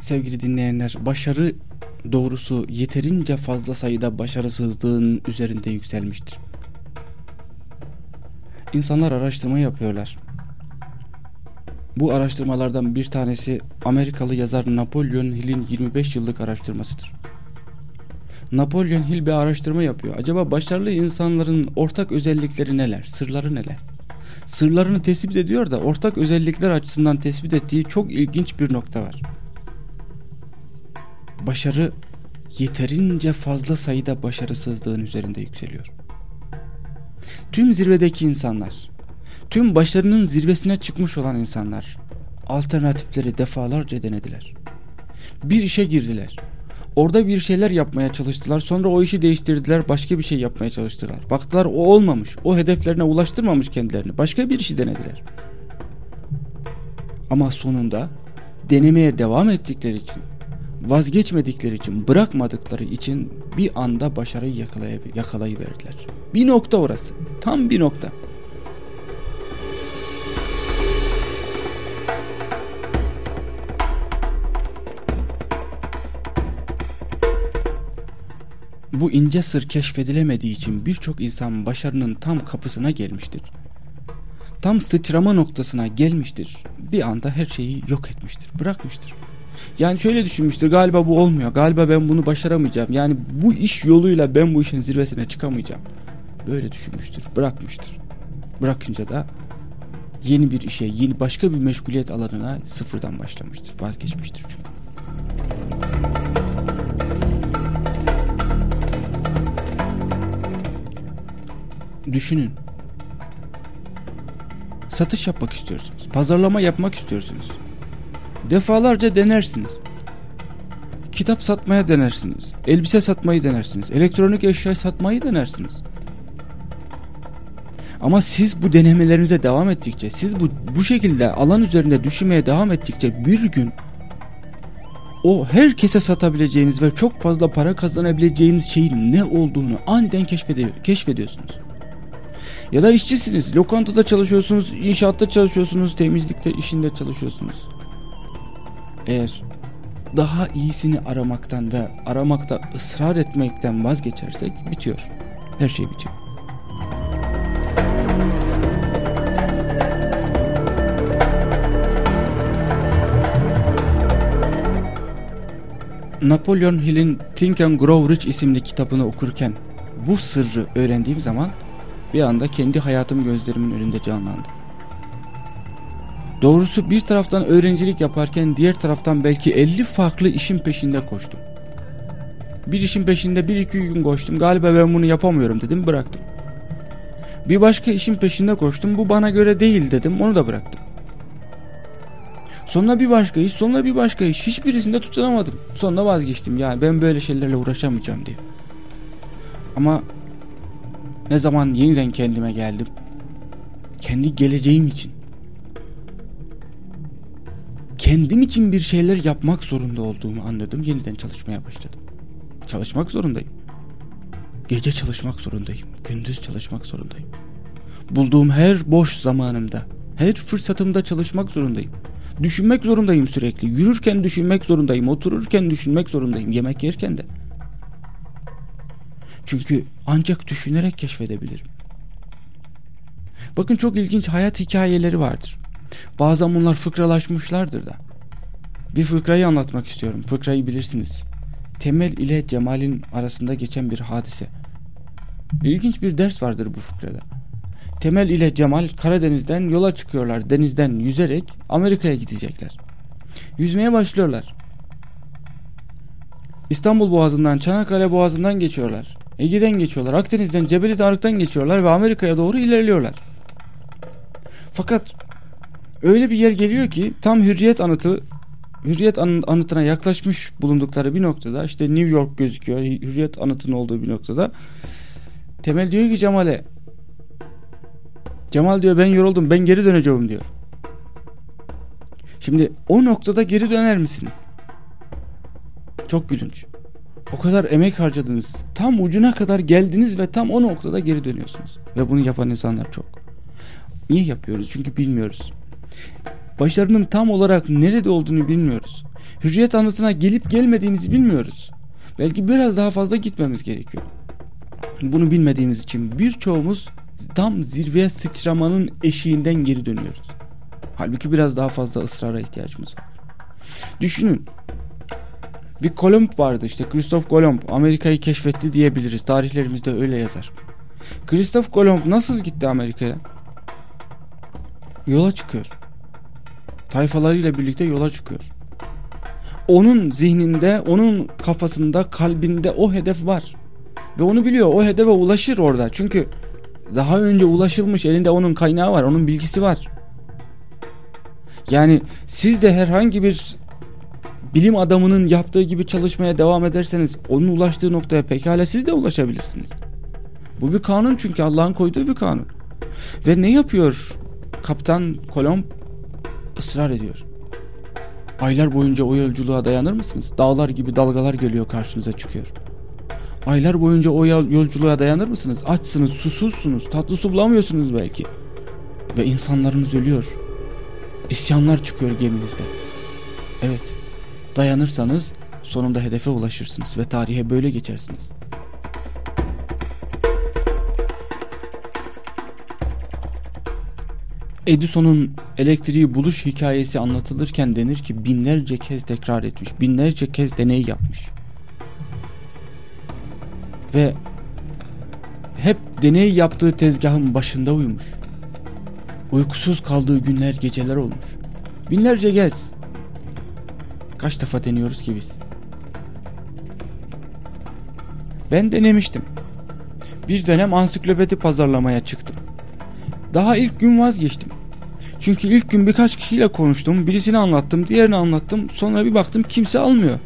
Sevgili dinleyenler, başarı doğrusu yeterince fazla sayıda başarısızlığın üzerinde yükselmiştir. İnsanlar araştırma yapıyorlar. Bu araştırmalardan bir tanesi Amerikalı yazar Napolyon Hill'in 25 yıllık araştırmasıdır. Napolyon Hill bir araştırma yapıyor. Acaba başarılı insanların ortak özellikleri neler? Sırları neler? Sırlarını tespit ediyor da ortak özellikler açısından tespit ettiği çok ilginç bir nokta var. Başarı yeterince fazla sayıda başarısızlığın üzerinde yükseliyor. Tüm zirvedeki insanlar, tüm başarının zirvesine çıkmış olan insanlar alternatifleri defalarca denediler. Bir işe girdiler. Orada bir şeyler yapmaya çalıştılar. Sonra o işi değiştirdiler. Başka bir şey yapmaya çalıştılar. Baktılar o olmamış. O hedeflerine ulaştırmamış kendilerini. Başka bir işi denediler. Ama sonunda denemeye devam ettikleri için, vazgeçmedikleri için, bırakmadıkları için bir anda başarıyı yakalayıverdiler. Bir nokta orası. Tam bir nokta. Bu ince sır keşfedilemediği için birçok insan başarının tam kapısına gelmiştir. Tam sıçrama noktasına gelmiştir. Bir anda her şeyi yok etmiştir, bırakmıştır. Yani şöyle düşünmüştür galiba bu olmuyor. Galiba ben bunu başaramayacağım. Yani bu iş yoluyla ben bu işin zirvesine çıkamayacağım. Böyle düşünmüştür, bırakmıştır. Bırakınca da yeni bir işe, yeni başka bir meşguliyet alanına sıfırdan başlamıştır. Vazgeçmiştir çünkü. Düşünün. Satış yapmak istiyorsunuz. Pazarlama yapmak istiyorsunuz. Defalarca denersiniz. Kitap satmaya denersiniz. Elbise satmayı denersiniz. Elektronik eşya satmayı denersiniz. Ama siz bu denemelerinize devam ettikçe, siz bu, bu şekilde alan üzerinde düşünmeye devam ettikçe bir gün o herkese satabileceğiniz ve çok fazla para kazanabileceğiniz şeyin ne olduğunu aniden keşfediyorsunuz. Ya da işçisiniz. Lokantada çalışıyorsunuz, inşaatta çalışıyorsunuz, temizlikte, işinde çalışıyorsunuz. Eğer daha iyisini aramaktan ve aramakta ısrar etmekten vazgeçersek bitiyor. Her şey bitiyor. Napolyon Hill'in Think and Grow Rich isimli kitabını okurken bu sırrı öğrendiğim zaman bir anda kendi hayatım gözlerimin önünde canlandı. Doğrusu bir taraftan öğrencilik yaparken diğer taraftan belki 50 farklı işin peşinde koştum. Bir işin peşinde bir iki gün koştum galiba ben bunu yapamıyorum dedim bıraktım. Bir başka işin peşinde koştum bu bana göre değil dedim onu da bıraktım. Sonra bir başka iş sonra bir başka iş hiçbirisinde tutunamadım. Sonra vazgeçtim yani ben böyle şeylerle uğraşamayacağım diye. Ama ne zaman yeniden kendime geldim. Kendi geleceğim için. Kendim için bir şeyler yapmak zorunda olduğumu anladım. Yeniden çalışmaya başladım. Çalışmak zorundayım. Gece çalışmak zorundayım. Gündüz çalışmak zorundayım. Bulduğum her boş zamanımda, her fırsatımda çalışmak zorundayım. Düşünmek zorundayım sürekli. Yürürken düşünmek zorundayım. Otururken düşünmek zorundayım. Yemek yerken de. Çünkü ancak düşünerek keşfedebilirim. Bakın çok ilginç hayat hikayeleri vardır. Bazen bunlar fıkralaşmışlardır da. Bir fıkrayı anlatmak istiyorum. Fıkrayı bilirsiniz. Temel ile Cemal'in arasında geçen bir hadise. İlginç bir ders vardır bu fıkrada. Temel ile Cemal Karadeniz'den yola çıkıyorlar. Denizden yüzerek Amerika'ya gidecekler. Yüzmeye başlıyorlar. İstanbul Boğazı'ndan, Çanakkale Boğazı'ndan geçiyorlar. Ege'den geçiyorlar. Akdeniz'den, Cebeli Tarık'tan geçiyorlar ve Amerika'ya doğru ilerliyorlar. Fakat öyle bir yer geliyor ki tam hürriyet anıtı Hürriyet anıtına yaklaşmış bulundukları bir noktada işte New York gözüküyor. Hürriyet anıtının olduğu bir noktada Temel diyor ki Cemal'e Cemal diyor ben yoruldum ben geri döneceğim diyor. Şimdi o noktada geri döner misiniz? Çok gülünç. O kadar emek harcadınız. Tam ucuna kadar geldiniz ve tam o noktada geri dönüyorsunuz. Ve bunu yapan insanlar çok. Niye yapıyoruz? Çünkü bilmiyoruz. Başarının tam olarak nerede olduğunu bilmiyoruz. Hürriyet anıtına gelip gelmediğimizi bilmiyoruz. Belki biraz daha fazla gitmemiz gerekiyor. Bunu bilmediğimiz için birçoğumuz tam zirveye sıçramanın eşiğinden geri dönüyoruz. Halbuki biraz daha fazla ısrara ihtiyacımız var. Düşünün. Bir Kolomb vardı işte Christoph Kolomb Amerika'yı keşfetti diyebiliriz. Tarihlerimizde öyle yazar. Christoph Kolomb nasıl gitti Amerika'ya? Yola çıkıyor. Tayfalarıyla birlikte yola çıkıyor. Onun zihninde, onun kafasında, kalbinde o hedef var. Ve onu biliyor. O hedefe ulaşır orada. Çünkü daha önce ulaşılmış elinde onun kaynağı var. Onun bilgisi var. Yani siz de herhangi bir bilim adamının yaptığı gibi çalışmaya devam ederseniz onun ulaştığı noktaya pekala siz de ulaşabilirsiniz. Bu bir kanun çünkü Allah'ın koyduğu bir kanun. Ve ne yapıyor Kaptan Kolomb? ısrar ediyor. Aylar boyunca o yolculuğa dayanır mısınız? Dağlar gibi dalgalar geliyor karşınıza çıkıyor. Aylar boyunca o yolculuğa dayanır mısınız? Açsınız, susuzsunuz, tatlı su bulamıyorsunuz belki. Ve insanlarınız ölüyor. İsyanlar çıkıyor geminizde. Evet, dayanırsanız sonunda hedefe ulaşırsınız ve tarihe böyle geçersiniz. Edison'un elektriği buluş hikayesi anlatılırken denir ki binlerce kez tekrar etmiş, binlerce kez deney yapmış. Ve hep deney yaptığı tezgahın başında uyumuş. Uykusuz kaldığı günler geceler olmuş. Binlerce kez. Kaç defa deniyoruz ki biz? Ben denemiştim. Bir dönem ansiklopedi pazarlamaya çıktım. Daha ilk gün vazgeçtim. Çünkü ilk gün birkaç kişiyle konuştum. Birisini anlattım, diğerini anlattım. Sonra bir baktım kimse almıyor.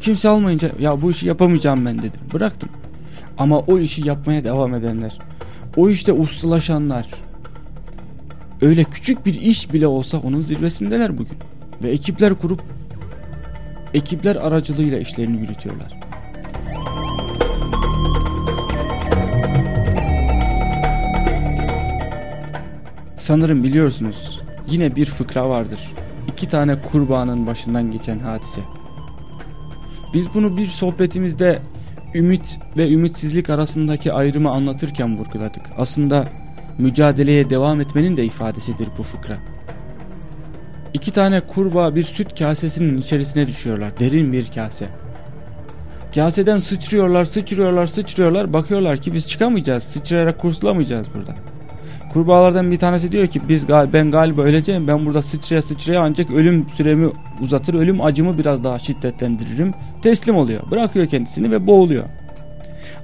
Kimse almayınca ya bu işi yapamayacağım ben dedim. Bıraktım. Ama o işi yapmaya devam edenler, o işte ustalaşanlar, öyle küçük bir iş bile olsa onun zirvesindeler bugün. Ve ekipler kurup ekipler aracılığıyla işlerini yürütüyorlar. Sanırım biliyorsunuz yine bir fıkra vardır. İki tane kurbanın başından geçen hadise. Biz bunu bir sohbetimizde ümit ve ümitsizlik arasındaki ayrımı anlatırken vurguladık. Aslında mücadeleye devam etmenin de ifadesidir bu fıkra. İki tane kurbağa bir süt kasesinin içerisine düşüyorlar. Derin bir kase. Kaseden sıçrıyorlar, sıçrıyorlar, sıçrıyorlar. Bakıyorlar ki biz çıkamayacağız. Sıçrayarak kurtulamayacağız burada. Kurbağalardan bir tanesi diyor ki biz ben galiba öleceğim. Ben burada sıçraya sıçraya ancak ölüm süremi uzatır. Ölüm acımı biraz daha şiddetlendiririm. Teslim oluyor. Bırakıyor kendisini ve boğuluyor.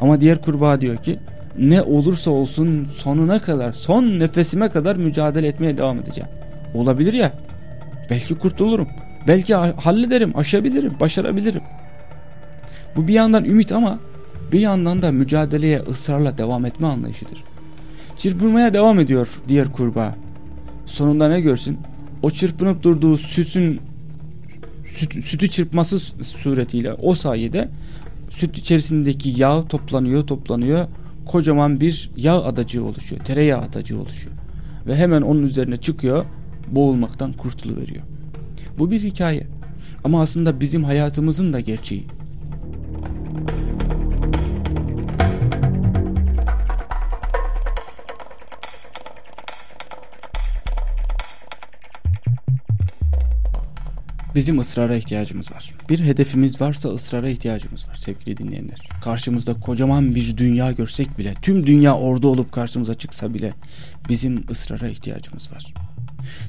Ama diğer kurbağa diyor ki ne olursa olsun sonuna kadar son nefesime kadar mücadele etmeye devam edeceğim. Olabilir ya. Belki kurtulurum. Belki hallederim, aşabilirim, başarabilirim. Bu bir yandan ümit ama bir yandan da mücadeleye ısrarla devam etme anlayışıdır. Çırpınmaya devam ediyor diğer kurbağa. Sonunda ne görsün? O çırpınıp durduğu sütün süt, sütü çırpması suretiyle o sayede süt içerisindeki yağ toplanıyor toplanıyor kocaman bir yağ adacığı oluşuyor tereyağı adacığı oluşuyor ve hemen onun üzerine çıkıyor boğulmaktan kurtuluveriyor bu bir hikaye ama aslında bizim hayatımızın da gerçeği Bizim ısrara ihtiyacımız var. Bir hedefimiz varsa ısrara ihtiyacımız var sevgili dinleyenler. Karşımızda kocaman bir dünya görsek bile, tüm dünya orada olup karşımıza çıksa bile bizim ısrara ihtiyacımız var.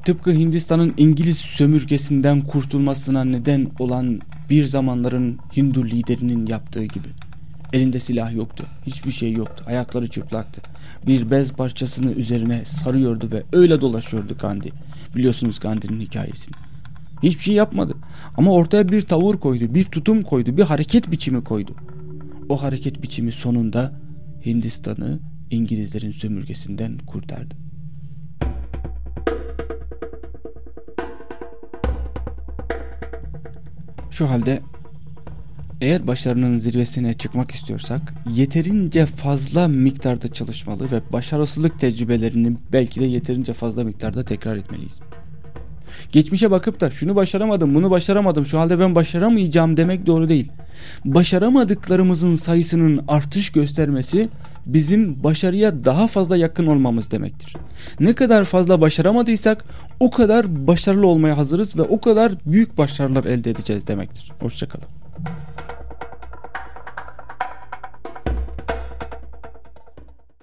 Tıpkı Hindistan'ın İngiliz sömürgesinden kurtulmasına neden olan bir zamanların Hindu liderinin yaptığı gibi. Elinde silah yoktu, hiçbir şey yoktu, ayakları çıplaktı. Bir bez parçasını üzerine sarıyordu ve öyle dolaşıyordu Gandhi. Biliyorsunuz Gandhi'nin hikayesini. Hiçbir şey yapmadı. Ama ortaya bir tavır koydu, bir tutum koydu, bir hareket biçimi koydu. O hareket biçimi sonunda Hindistan'ı İngilizlerin sömürgesinden kurtardı. Şu halde eğer başarının zirvesine çıkmak istiyorsak yeterince fazla miktarda çalışmalı ve başarısızlık tecrübelerini belki de yeterince fazla miktarda tekrar etmeliyiz. Geçmişe bakıp da şunu başaramadım, bunu başaramadım, şu halde ben başaramayacağım demek doğru değil. Başaramadıklarımızın sayısının artış göstermesi bizim başarıya daha fazla yakın olmamız demektir. Ne kadar fazla başaramadıysak o kadar başarılı olmaya hazırız ve o kadar büyük başarılar elde edeceğiz demektir. Hoşçakalın.